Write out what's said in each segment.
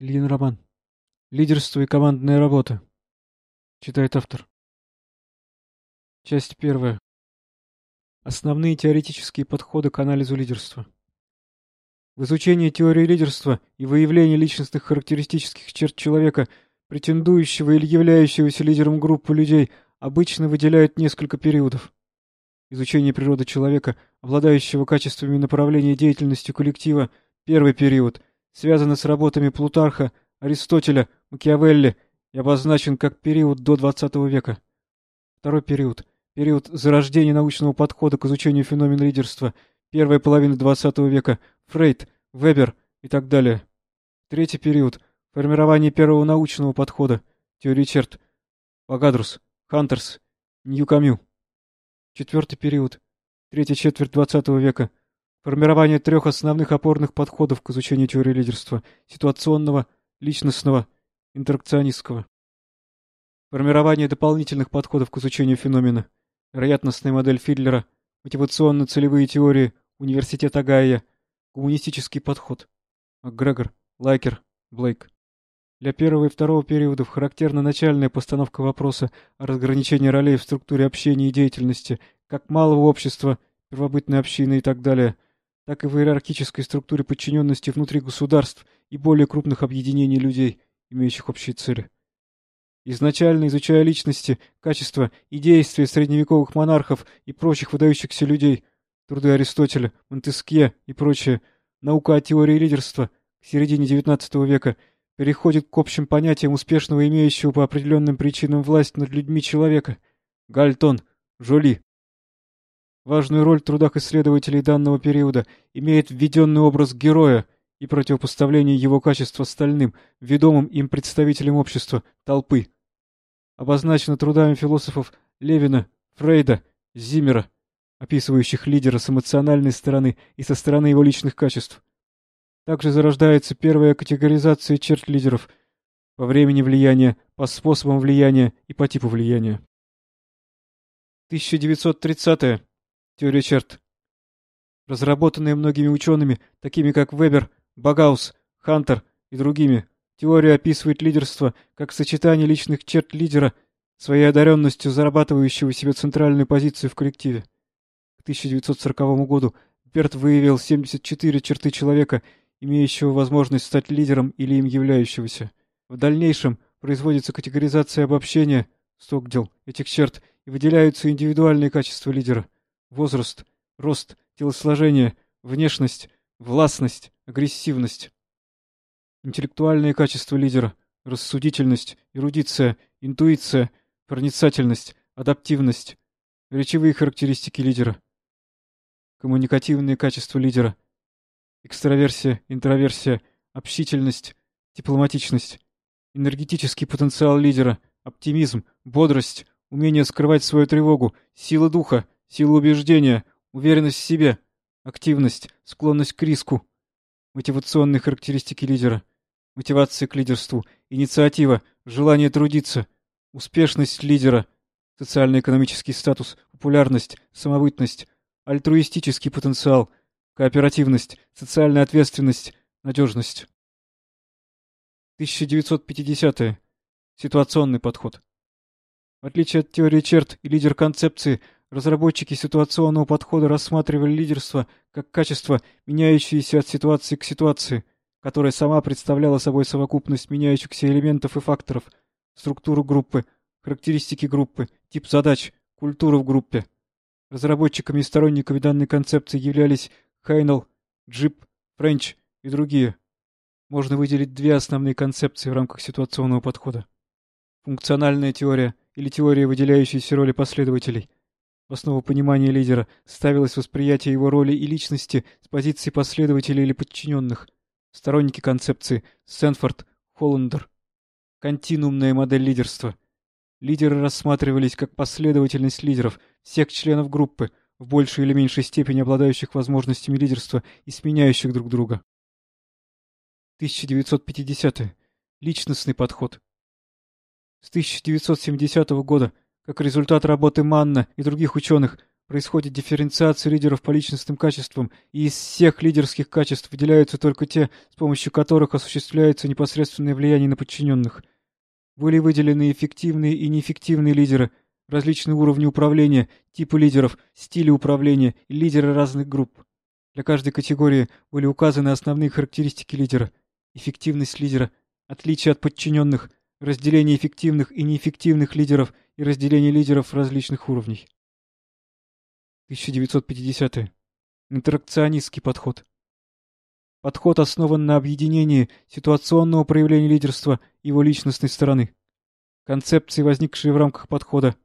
Ильин Роман. Лидерство и командная работа. Читает автор. Часть первая. Основные теоретические подходы к анализу лидерства. В изучении теории лидерства и выявлении личностных характеристических черт человека, претендующего или являющегося лидером группы людей, обычно выделяют несколько периодов. Изучение природы человека, обладающего качествами направления деятельности коллектива, первый период – связаны с работами Плутарха, Аристотеля, Макиавелли и обозначен как период до XX века. Второй период – период зарождения научного подхода к изучению феномена лидерства, первая половина XX века, Фрейд, Вебер и так далее. Третий период – формирование первого научного подхода, теории черт, Пагадрус, Хантерс, Ньюкамю. Четвертый период – третья четверть XX века – Формирование трех основных опорных подходов к изучению теории лидерства – ситуационного, личностного, интеракционистского. Формирование дополнительных подходов к изучению феномена. Вероятностная модель Фидлера, мотивационно-целевые теории, университет Агая, гуманистический подход. МакГрегор, Лайкер, Блейк. Для первого и второго периодов характерна начальная постановка вопроса о разграничении ролей в структуре общения и деятельности, как малого общества, первобытной общины и так далее – так и в иерархической структуре подчиненности внутри государств и более крупных объединений людей, имеющих общие цели. Изначально изучая личности, качества и действия средневековых монархов и прочих выдающихся людей, труды Аристотеля, Монтескье и прочее, наука о теории лидерства к середине XIX века переходит к общим понятиям успешного имеющего по определенным причинам власть над людьми человека. Гальтон, Жоли, Важную роль в трудах исследователей данного периода имеет введенный образ героя и противопоставление его качеств остальным, ведомым им представителям общества, толпы. Обозначено трудами философов Левина, Фрейда, Зиммера, описывающих лидера с эмоциональной стороны и со стороны его личных качеств. Также зарождается первая категоризация черт лидеров по времени влияния, по способам влияния и по типу влияния. 1930 -е. Теория черт. Разработанная многими учеными, такими как Вебер, Багаус, Хантер и другими, теория описывает лидерство как сочетание личных черт лидера, своей одаренностью зарабатывающего себе центральную позицию в коллективе. К 1940 году Берт выявил 74 черты человека, имеющего возможность стать лидером или им являющегося. В дальнейшем производится категоризация обобщения, Стокдел, этих черт, и выделяются индивидуальные качества лидера – возраст, рост, телосложение, внешность, властность, агрессивность. Интеллектуальные качества лидера, рассудительность, эрудиция, интуиция, проницательность, адаптивность. Речевые характеристики лидера. Коммуникативные качества лидера. Экстраверсия, интроверсия, общительность, дипломатичность. Энергетический потенциал лидера, оптимизм, бодрость, умение скрывать свою тревогу, сила духа, Сила убеждения, уверенность в себе, активность, склонность к риску. Мотивационные характеристики лидера. Мотивация к лидерству, инициатива, желание трудиться, успешность лидера, социально-экономический статус, популярность, самобытность, альтруистический потенциал, кооперативность, социальная ответственность, надежность. 1950 -е. Ситуационный подход. В отличие от теории черт и лидер концепции – Разработчики ситуационного подхода рассматривали лидерство как качество, меняющееся от ситуации к ситуации, которая сама представляла собой совокупность меняющихся элементов и факторов, структуру группы, характеристики группы, тип задач, культуру в группе. Разработчиками и сторонниками данной концепции являлись Хайнелл, Джип, Френч и другие. Можно выделить две основные концепции в рамках ситуационного подхода. Функциональная теория или теория выделяющейся роли последователей – в основу понимания лидера ставилось восприятие его роли и личности с позиции последователей или подчиненных. Сторонники концепции Сенфорд, Холландер. Континуумная модель лидерства. Лидеры рассматривались как последовательность лидеров, всех членов группы, в большей или меньшей степени обладающих возможностями лидерства и сменяющих друг друга. 1950. -е. Личностный подход. С 1970 года как результат работы Манна и других ученых, происходит дифференциация лидеров по личностным качествам, и из всех лидерских качеств выделяются только те, с помощью которых осуществляется непосредственное влияние на подчиненных. Были выделены эффективные и неэффективные лидеры, различные уровни управления, типы лидеров, стили управления и лидеры разных групп. Для каждой категории были указаны основные характеристики лидера, эффективность лидера, отличие от подчиненных, разделение эффективных и неэффективных лидеров и разделение лидеров различных уровней. 1950. -е. Интеракционистский подход. Подход основан на объединении ситуационного проявления лидерства и его личностной стороны. Концепции, возникшие в рамках подхода.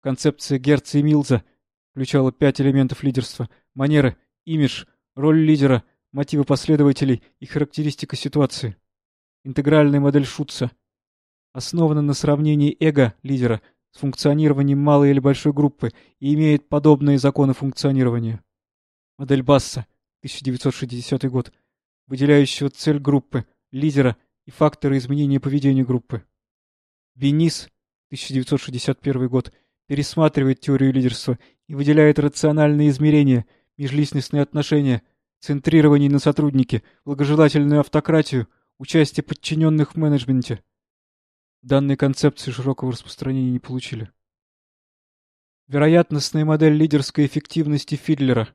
Концепция Герца и Милза включала пять элементов лидерства. Манеры, имидж, роль лидера, мотивы последователей и характеристика ситуации. Интегральная модель Шутца. Основана на сравнении эго лидера с функционированием малой или большой группы и имеет подобные законы функционирования. Модель Басса, 1960 год, выделяющего цель группы, лидера и факторы изменения поведения группы. Бенис, 1961 год, пересматривает теорию лидерства и выделяет рациональные измерения, межличностные отношения, центрирование на сотруднике, благожелательную автократию, участие подчиненных в менеджменте. Данные концепции широкого распространения не получили. Вероятностная модель лидерской эффективности Фидлера.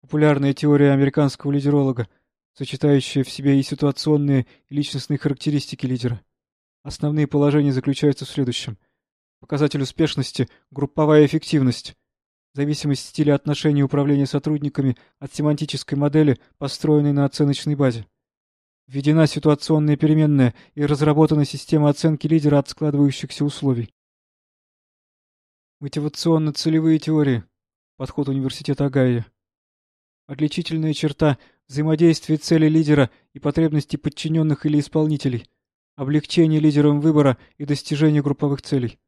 Популярная теория американского лидеролога, сочетающая в себе и ситуационные, и личностные характеристики лидера. Основные положения заключаются в следующем. Показатель успешности – групповая эффективность. Зависимость стиля отношений управления сотрудниками от семантической модели, построенной на оценочной базе. Введена ситуационная переменная и разработана система оценки лидера от складывающихся условий. Мотивационно-целевые теории. Подход университета Огайо. Отличительная черта – взаимодействие цели лидера и потребностей подчиненных или исполнителей. Облегчение лидером выбора и достижение групповых целей.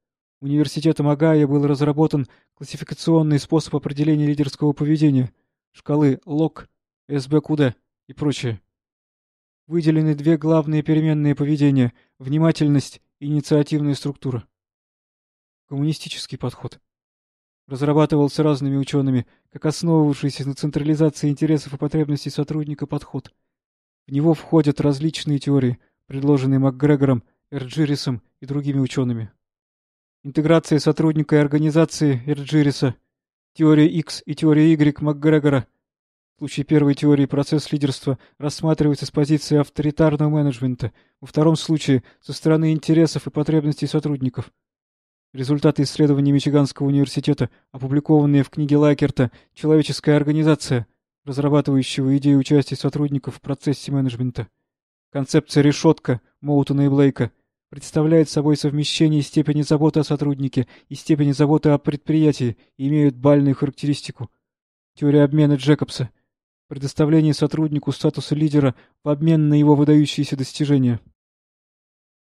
Университетом Огайо был разработан классификационный способ определения лидерского поведения, шкалы ЛОК, СБКУД и прочее. Выделены две главные переменные поведения – внимательность и инициативная структура. Коммунистический подход. Разрабатывался разными учеными, как основывавшийся на централизации интересов и потребностей сотрудника подход. В него входят различные теории, предложенные МакГрегором, Эрджирисом и другими учеными. Интеграция сотрудника и организации Эрджириса, теория X и теория Y МакГрегора – в случае первой теории процесс лидерства рассматривается с позиции авторитарного менеджмента, во втором случае — со стороны интересов и потребностей сотрудников. Результаты исследований Мичиганского университета, опубликованные в книге Лайкерта «Человеческая организация», разрабатывающего идею участия сотрудников в процессе менеджмента. Концепция решетка Моутона и Блейка представляет собой совмещение степени заботы о сотруднике и степени заботы о предприятии и имеют бальную характеристику. Теория обмена Джекобса — предоставление сотруднику статуса лидера в обмен на его выдающиеся достижения.